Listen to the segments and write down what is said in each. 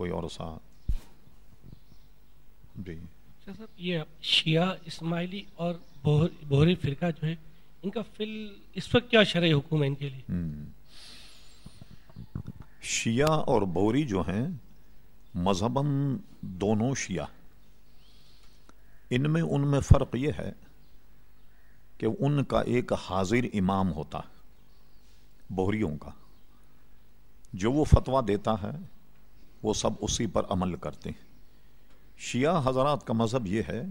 کوئی اور سا جی۔ اچھا صاحب یہ شیعہ اسماعیلی اور بہری فرقہ جو ہے ان کا فل اس وقت کیا شرح حکومت ان کے لیے؟ شیعہ اور بوری جو ہیں مذہباً دونوں شیعہ۔ ان میں ان میں فرق یہ ہے کہ ان کا ایک حاضر امام ہوتا ہے بوریوں کا جو وہ فتویٰ دیتا ہے وہ سب اسی پر عمل کرتے ہیں۔ شیعہ حضرات کا مذہب یہ ہے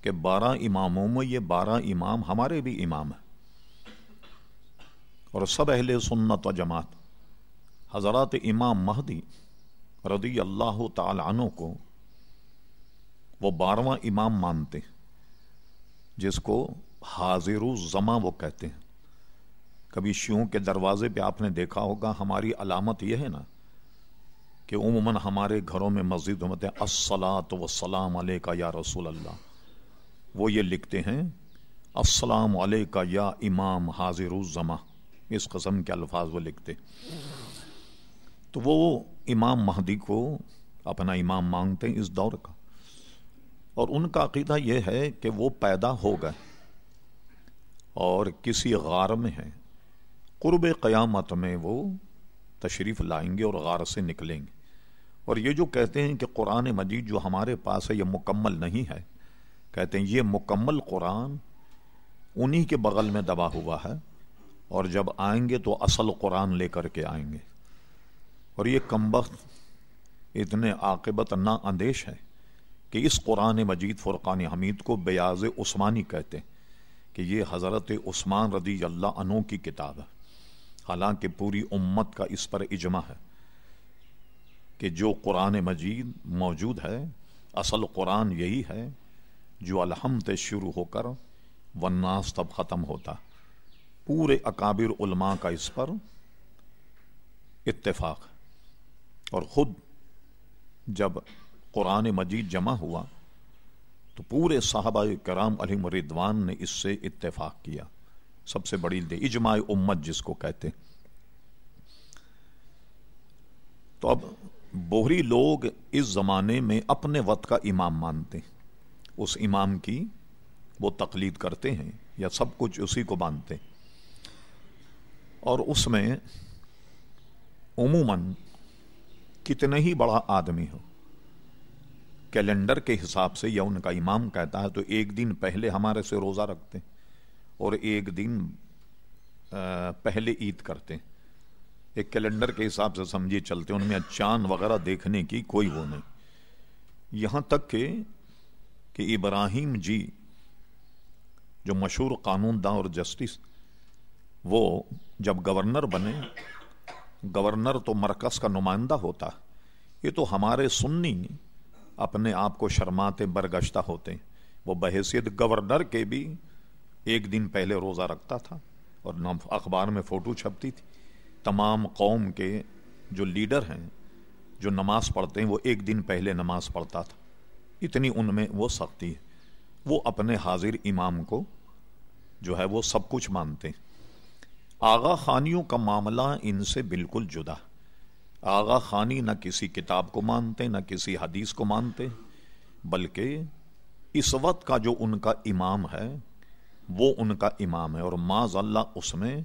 کہ بارہ اماموں میں یہ بارہ امام ہمارے بھی امام ہیں۔ اور سب اہل سنت و جماعت، حضرات امام مہدی رضی اللہ تعالی عنہ کو وہ بارہواں امام مانتے ہیں، جس کو حاضر زماں وہ کہتے ہیں۔ کبھی شیوں کے دروازے پہ آپ نے دیکھا ہوگا، ہماری علامت یہ ہے نا کہ عموماً ہمارے گھروں میں مسجد ہوتے ہیں السلاۃ وسلام علیہ کا یا رسول اللہ، وہ یہ لکھتے ہیں، السلام علیہ کا یا امام حاضر الزما اس قسم کے الفاظ وہ لکھتے تو وہ امام مہدی کو اپنا امام مانگتے ہیں اس دور کا۔ اور ان کا عقیدہ یہ ہے کہ وہ پیدا ہو گئے اور کسی غار میں ہیں۔ قرب قیامت میں وہ تشریف لائیں گے اور غار سے نکلیں گے۔ اور یہ جو کہتے ہیں کہ قرآن مجید جو ہمارے پاس ہے، یہ مکمل نہیں ہے۔ کہتے ہیں یہ مکمل قرآن انہی کے بغل میں دبا ہوا ہے۔ اور جب آئیں گے تو اصل قرآن لے کر کے آئیں گے۔ اور یہ کمبخت اتنے عاقبت نا اندیش ہے کہ اس قرآن مجید فرقان حمید کو بیاض عثمانی کہتے ہیں کہ یہ حضرت عثمان رضی اللہ عنہ کی کتاب ہے۔ حالانکہ پوری امت کا اس پر اجماع ہے۔ کہ جو قرآن مجید موجود ہے، اصل قرآن یہی ہے جو الحمد شروع ہو کر وناس تب ختم ہوتا۔ پورے اکابر علماء کا اس پر اتفاق۔ اور خود جب قرآن مجید جمع ہوا، تو پورے صحابہ کرام علی مردوان نے اس سے اتفاق کیا۔ سب سے بڑی دے، اجماع امت جس کو کہتے۔ تو اب بوہری لوگ اس زمانے میں اپنے وقت کا امام مانتے ہیں۔ اس امام کی وہ تقلید کرتے ہیں یا سب کچھ اسی کو مانتے ہیں۔ اور اس میں عموماً کتنے ہی بڑا آدمی ہو، کیلنڈر کے حساب سے یا ان کا امام کہتا ہے تو ایک دن پہلے ہمارے سے روزہ رکھتے ہیں اور ایک دن پہلے عید کرتے ہیں۔ ایک کیلنڈر کے حساب سے سمجھے چلتے ہیں، ان میں چاند وغیرہ دیکھنے کی کوئی وہ نہیں۔ یہاں تک کہ کہ ابراہیم جی جو مشہور قانون داں اور جسٹس، وہ جب گورنر بنے، گورنر تو مرکز کا نمائندہ ہوتا۔ یہ تو ہمارے سنی اپنے آپ کو شرماتے برگشتہ ہوتے ہیں۔ وہ بحیثیت گورنر کے بھی ایک دن پہلے روزہ رکھتا تھا اور اخبار میں فوٹو چھپتی تھی۔ تمام قوم کے جو لیڈر ہیں، جو نماز پڑھتے ہیں، وہ ایک دن پہلے نماز پڑھتا تھا۔ اتنی ان میں وہ سختی ہے۔ وہ اپنے حاضر امام کو جو ہے، وہ سب کچھ مانتے ہیں۔ آغا خانیوں کا معاملہ ان سے بالکل جدا۔ آغا خانی نہ کسی کتاب کو مانتے، نہ کسی حدیث کو مانتے، بلکہ اس وقت کا جو ان کا امام ہے، وہ ان کا امام ہے۔ اور معذ اللہ اس میں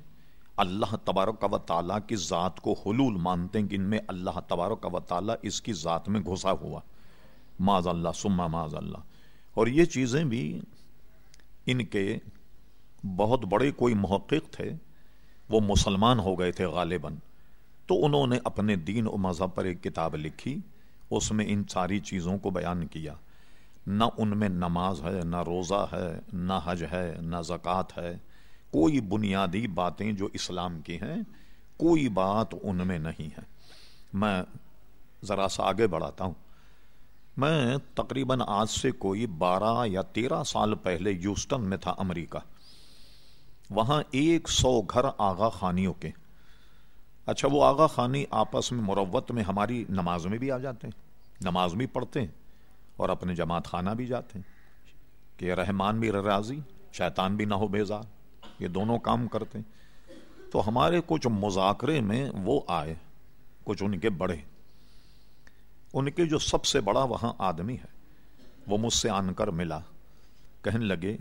اللہ تبارک و تعالیٰ کی ذات کو حلول مانتے ہیں کہ ان میں اللہ تبارک و تعالیٰ اس کی ذات میں گھسا ہوا۔ معذ اللہ سما معذ اللہ اور یہ چیزیں بھی ان کے بہت بڑے کوئی محقق تھے، وہ مسلمان ہو گئے تھے غالباً۔ تو انہوں نے اپنے دین و مذہب پر ایک کتاب لکھی، اس میں ان ساری چیزوں کو بیان کیا۔ نہ ان میں نماز ہے، نہ روزہ ہے، نہ حج ہے، نہ زکوٰۃ ہے۔ کوئی بنیادی باتیں جو اسلام کی ہیں، کوئی بات ان میں نہیں ہے۔ میں ذرا سا آگے بڑھاتا ہوں۔ میں تقریباً آج سے کوئی بارہ یا تیرہ سال پہلے یوسٹن میں تھا امریکہ۔ وہاں ایک سو گھر آغا خانیوں کے۔ اچھا وہ آغا خانی آپس میں مروت میں ہماری نماز میں بھی آ جاتے ہیں، نماز بھی پڑھتے ہیں اور اپنے جماعت خانہ بھی جاتے ہیں۔ کہ رحمان بھی راضی، شیطان بھی نہ ہو بیزار۔ یہ دونوں کام کرتے ہیں۔ تو ہمارے کچھ مذاکرے میں وہ آئے، کچھ ان کے بڑے۔ ان کے جو سب سے بڑا وہاں آدمی ہے، وہ مجھ سے آن کر ملا۔ کہنے لگے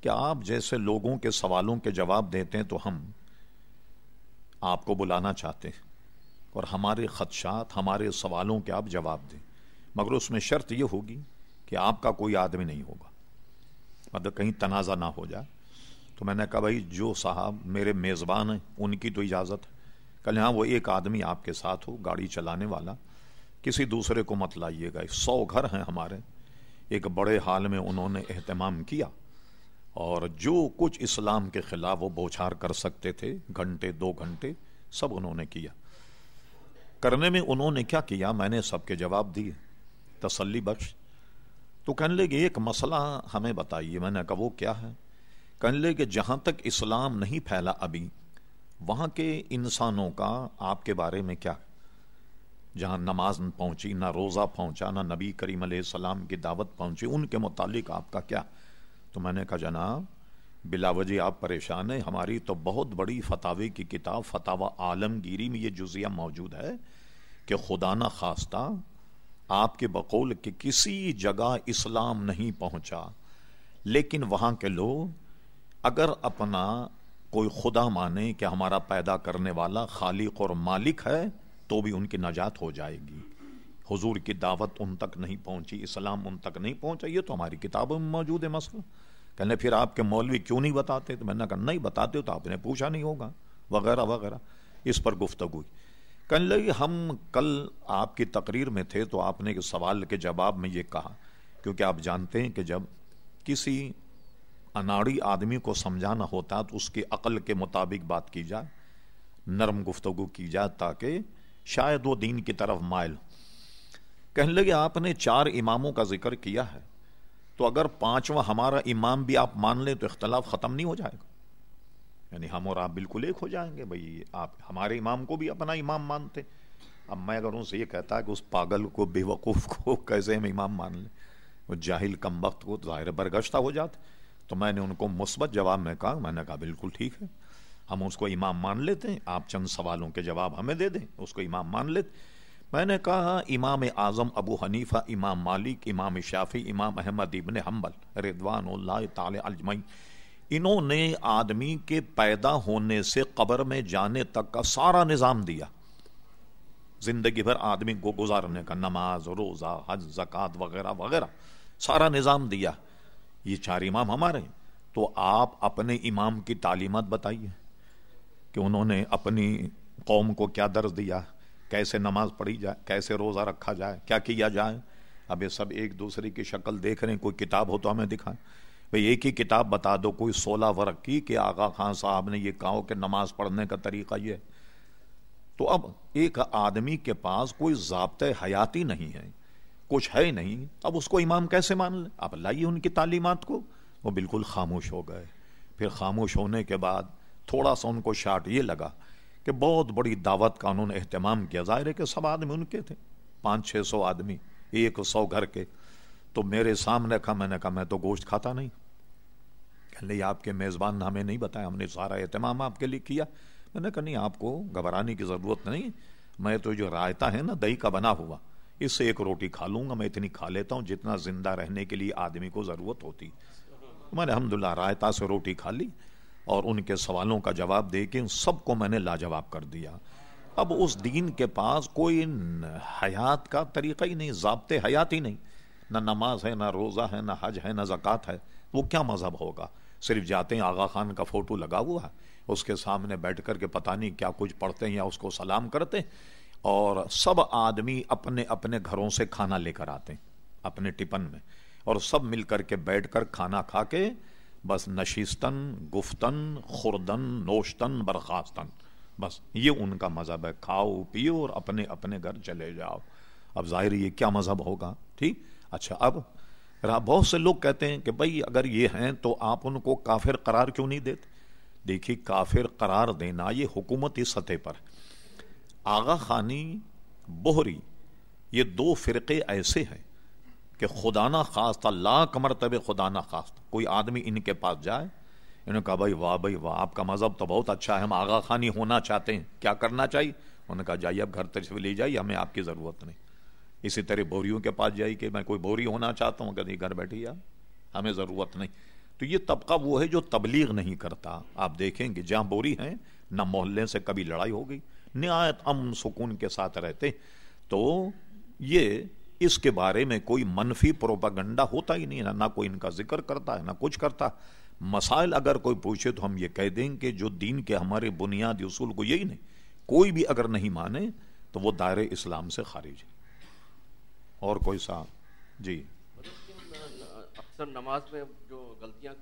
کہ آپ جیسے لوگوں کے سوالوں کے جواب دیتے ہیں تو ہم آپ کو بلانا چاہتے ہیں۔ اور ہمارے خدشات، ہمارے سوالوں کے آپ جواب دیں۔ مگر اس میں شرط یہ ہوگی کہ آپ کا کوئی آدمی نہیں ہوگا۔ مطلب کہیں تنازع نہ ہو جائے۔ تو میں نے کہا بھائی جو صاحب میرے میزبان ہیں، ان کی تو اجازت ہے۔ کل یہاں وہ ایک آدمی آپ کے ساتھ ہو، گاڑی چلانے والا۔ کسی دوسرے کو مت لائیے گا۔ سو گھر ہیں ہمارے۔ ایک بڑے حال میں انہوں نے اہتمام کیا۔ اور جو کچھ اسلام کے خلاف وہ بوچھار کر سکتے تھے، گھنٹے، دو گھنٹے سب انہوں نے کیا۔ کرنے میں انہوں نے کیا کیا؟ میں نے سب کے جواب دیے۔ تسلی بخش۔ تو کہنے لگے، ایک مسئلہ ہمیں بتائیے۔ میں نے کہا وہ کیا ہے؟ کہنے لگے جہاں تک اسلام نہیں پھیلا ابھی، وہاں کے انسانوں کا آپ کے بارے میں کیا؟ جہاں نماز پہنچی، نہ روزہ پہنچا، نہ نبی کریم علیہ السلام کی دعوت پہنچی، ان کے متعلق آپ کا کیا؟ تو میں نے کہا، جناب، بلا وجہ آپ پریشان ہیں، ہماری تو بہت بڑی فتوی کی کتاب فتح عالمگیری میں یہ جزیہ موجود ہے کہ خدا نہ خواستہ آپ کے بقول کہ کسی جگہ اسلام نہیں پہنچا، لیکن وہاں کے لوگ اگر اپنا کوئی خدا مانے کہ ہمارا پیدا کرنے والا خالق اور مالک ہے، تو بھی ان کی نجات ہو جائے گی۔ حضور کی دعوت ان تک نہیں پہنچی، اسلام ان تک نہیں پہنچا، یہ تو ہماری کتابوں میں موجود ہے مسئلہ۔ کہنے پھر آپ کے مولوی کیوں نہیں بتاتے؟ تو میں نے کہا، نہیں بتاتے تو آپ نے پوچھا نہیں ہوگا، وغیرہ وغیرہ۔ اس پر گفتگو کہنے لگی ہم کل آپ کی تقریر میں تھے تو آپ نے سوال کے جواب میں یہ کہا، کیونکہ آپ جانتے ہیں کہ جب کسی اناڑی آدمی کو سمجھانا ہوتا تو اس کی عقل کے مطابق بات کی جائے، نرم گفتگو کی جائے تاکہ شاید وہ دین کی طرف مائل کہنے لگے، آپ نے چار اماموں کا ذکر کیا ہے، تو اگر پانچواں ہمارا امام بھی آپ مان لیں تو اختلاف ختم نہیں ہو جائے گا۔ یعنی ہم اور آپ بالکل ایک ہو جائیں گے، بھائی آپ ہمارے امام کو بھی اپنا امام مانتے۔ اب میں اگر ان سے یہ کہتا کہ اس پاگل کو بے وقوف کو کیسے ہم امام مان لیں؟ وہ جاہل کم وقت کو ظاہر برگشتہ ہو جاتے۔ تو میں نے ان کو مثبت جواب میں کہا، میں نے کہا بالکل ٹھیک ہے۔ ہم اس کو امام مان لیتے ہیں، آپ چند سوالوں کے جواب ہمیں دے دیں، اس کو امام مان لیتے میں نے کہا، امام اعظم ابو حنیفہ، امام مالک، امام شافی امام احمد ابن حنبل ردوان اللہ تعالی اجمعین، انہوں نے آدمی کے پیدا ہونے سے قبر میں جانے تک کا سارا نظام دیا۔ زندگی بھر آدمی کو گزارنے کا نماز، روزہ، حج زکات وغیرہ وغیرہ سارا نظام دیا۔ یہ چار امام ہمارے ہیں۔ تو آپ اپنے امام کی تعلیمات بتائیے کہ انہوں نے اپنی قوم کو کیا درس دیا، کیسے نماز پڑھی جائے، کیسے روزہ رکھا جائے، کیا کیا جائے۔ اب یہ سب ایک دوسرے کی شکل دیکھ رہے ہیں، کوئی کتاب ہو تو ہمیں دکھائیں۔ بھئی ایک ہی کتاب بتا دو، کوئی سولہ ورق کی کہ آغا خان صاحب نے یہ کہا کہ نماز پڑھنے کا طریقہ یہ تو اب ایک آدمی کے پاس کوئی ضابطۂ حیاتی نہیں ہے۔ کچھ ہے نہیں۔ اب اس کو امام کیسے مان لیں؟ اب لائیے ان کی تعلیمات کو۔ وہ بالکل خاموش ہو گئے۔ پھر خاموش ہونے کے بعد تھوڑا سا ان کو شاٹ یہ لگا کہ بہت بڑی دعوت کا انہوں نے اہتمام کیا۔ ظاہر ہے کہ سب آدمی ان کے تھے۔ پانچ، چھ سو آدمی، ایک سو گھر کے۔ تو میرے سامنے کہا، میں نے کہا، میں تو گوشت کھاتا نہیں۔ کہ آپ کے میزبان نے ہمیں نہیں بتایا۔ ہم نے سارا اہتمام آپ کے لیے کیا۔ میں نے کہا، نہیں، آپ کو گھبرانے کی ضرورت نہیں۔ میں تو جو رائتا ہے نا، دہی کا بنا ہوا۔ اس سے ایک روٹی کھا لوں گا، میں اتنی کھا لیتا ہوں جتنا زندہ رہنے کے لیے آدمی کو ضرورت ہوتی۔ میں نے الحمد للہ رائتا سے روٹی کھا لی اور ان کے سوالوں کا جواب دے کے ان سب کو میں نے لاجواب کر دیا۔ اب اس دین کے پاس کوئی حیات کا طریقہ ہی نہیں، ضابطے حیات ہی نہیں۔ نہ نماز ہے، نہ روزہ ہے، نہ حج ہے، نہ زکوٰۃ ہے، وہ کیا مذہب ہوگا؟ صرف جاتے ہیں، آغا خان کا فوٹو لگا ہوا ہے، اس کے سامنے بیٹھ کر کے پتہ نہیں کیا کچھ پڑھتے ہیں یا اس کو سلام کرتے ہیں۔ اور سب آدمی اپنے اپنے گھروں سے کھانا لے کر آتے ہیں، اپنے ٹپن میں۔ اور سب مل کر کے بیٹھ کر کھانا کھا کے بس نشیستن گفتن، خوردن، نوشتن، برخاستن۔ بس یہ ان کا مذہب ہے۔ کھاؤ، پیو اور اپنے اپنے گھر چلے جاؤ۔ اب ظاہر یہ کیا مذہب ہوگا؟ ٹھیک؟ اچھا اب بہت سے لوگ کہتے ہیں کہ بھائی اگر یہ ہیں تو آپ ان کو کافر قرار کیوں نہیں دیتے؟ دیکھیے، کافر قرار دینا یہ حکومتی سطح پر۔ آغا خانی بہری یہ دو فرقے ایسے ہیں کہ خدا نہ خواستہ لاکھ مرتبہ خدا نہ خواستہ کوئی آدمی ان کے پاس جائے، انہوں نے کہا، بھائی، واہ بھائی، واہ، آپ کا مذہب تو بہت اچھا ہے، ہم آغا خانی ہونا چاہتے ہیں، کیا کرنا چاہیے؟ انہوں نے کہا، جائیے، اب گھر تشریف لے جائیے، ہمیں آپ کی ضرورت نہیں۔ اسی طرح بوریوں کے پاس جائی کہ میں کوئی بوری ہونا چاہتا ہوں کہ گھر بیٹھی یا ہمیں ضرورت نہیں۔ تو یہ طبقہ وہ ہے جو تبلیغ نہیں کرتا۔ آپ دیکھیں گے، جہاں بوری ہیں، نہ محلے سے کبھی لڑائی ہو گئی نہایت امن سکون کے ساتھ رہتے تو یہ اس کے بارے میں کوئی منفی پروپاگنڈا ہوتا ہی نہیں نہ کوئی ان کا ذکر کرتا ہے، نہ کچھ کرتا۔ مسائل اگر کوئی پوچھے تو ہم یہ کہہ دیں کہ جو دین کے ہمارے بنیادی اصول کو یہی نہیں، کوئی بھی اگر نہیں مانے تو وہ دائر اسلام سے خارج ہے۔ اور کوئی سا جی۔ مطلب اکثر نماز میں جو غلطیاں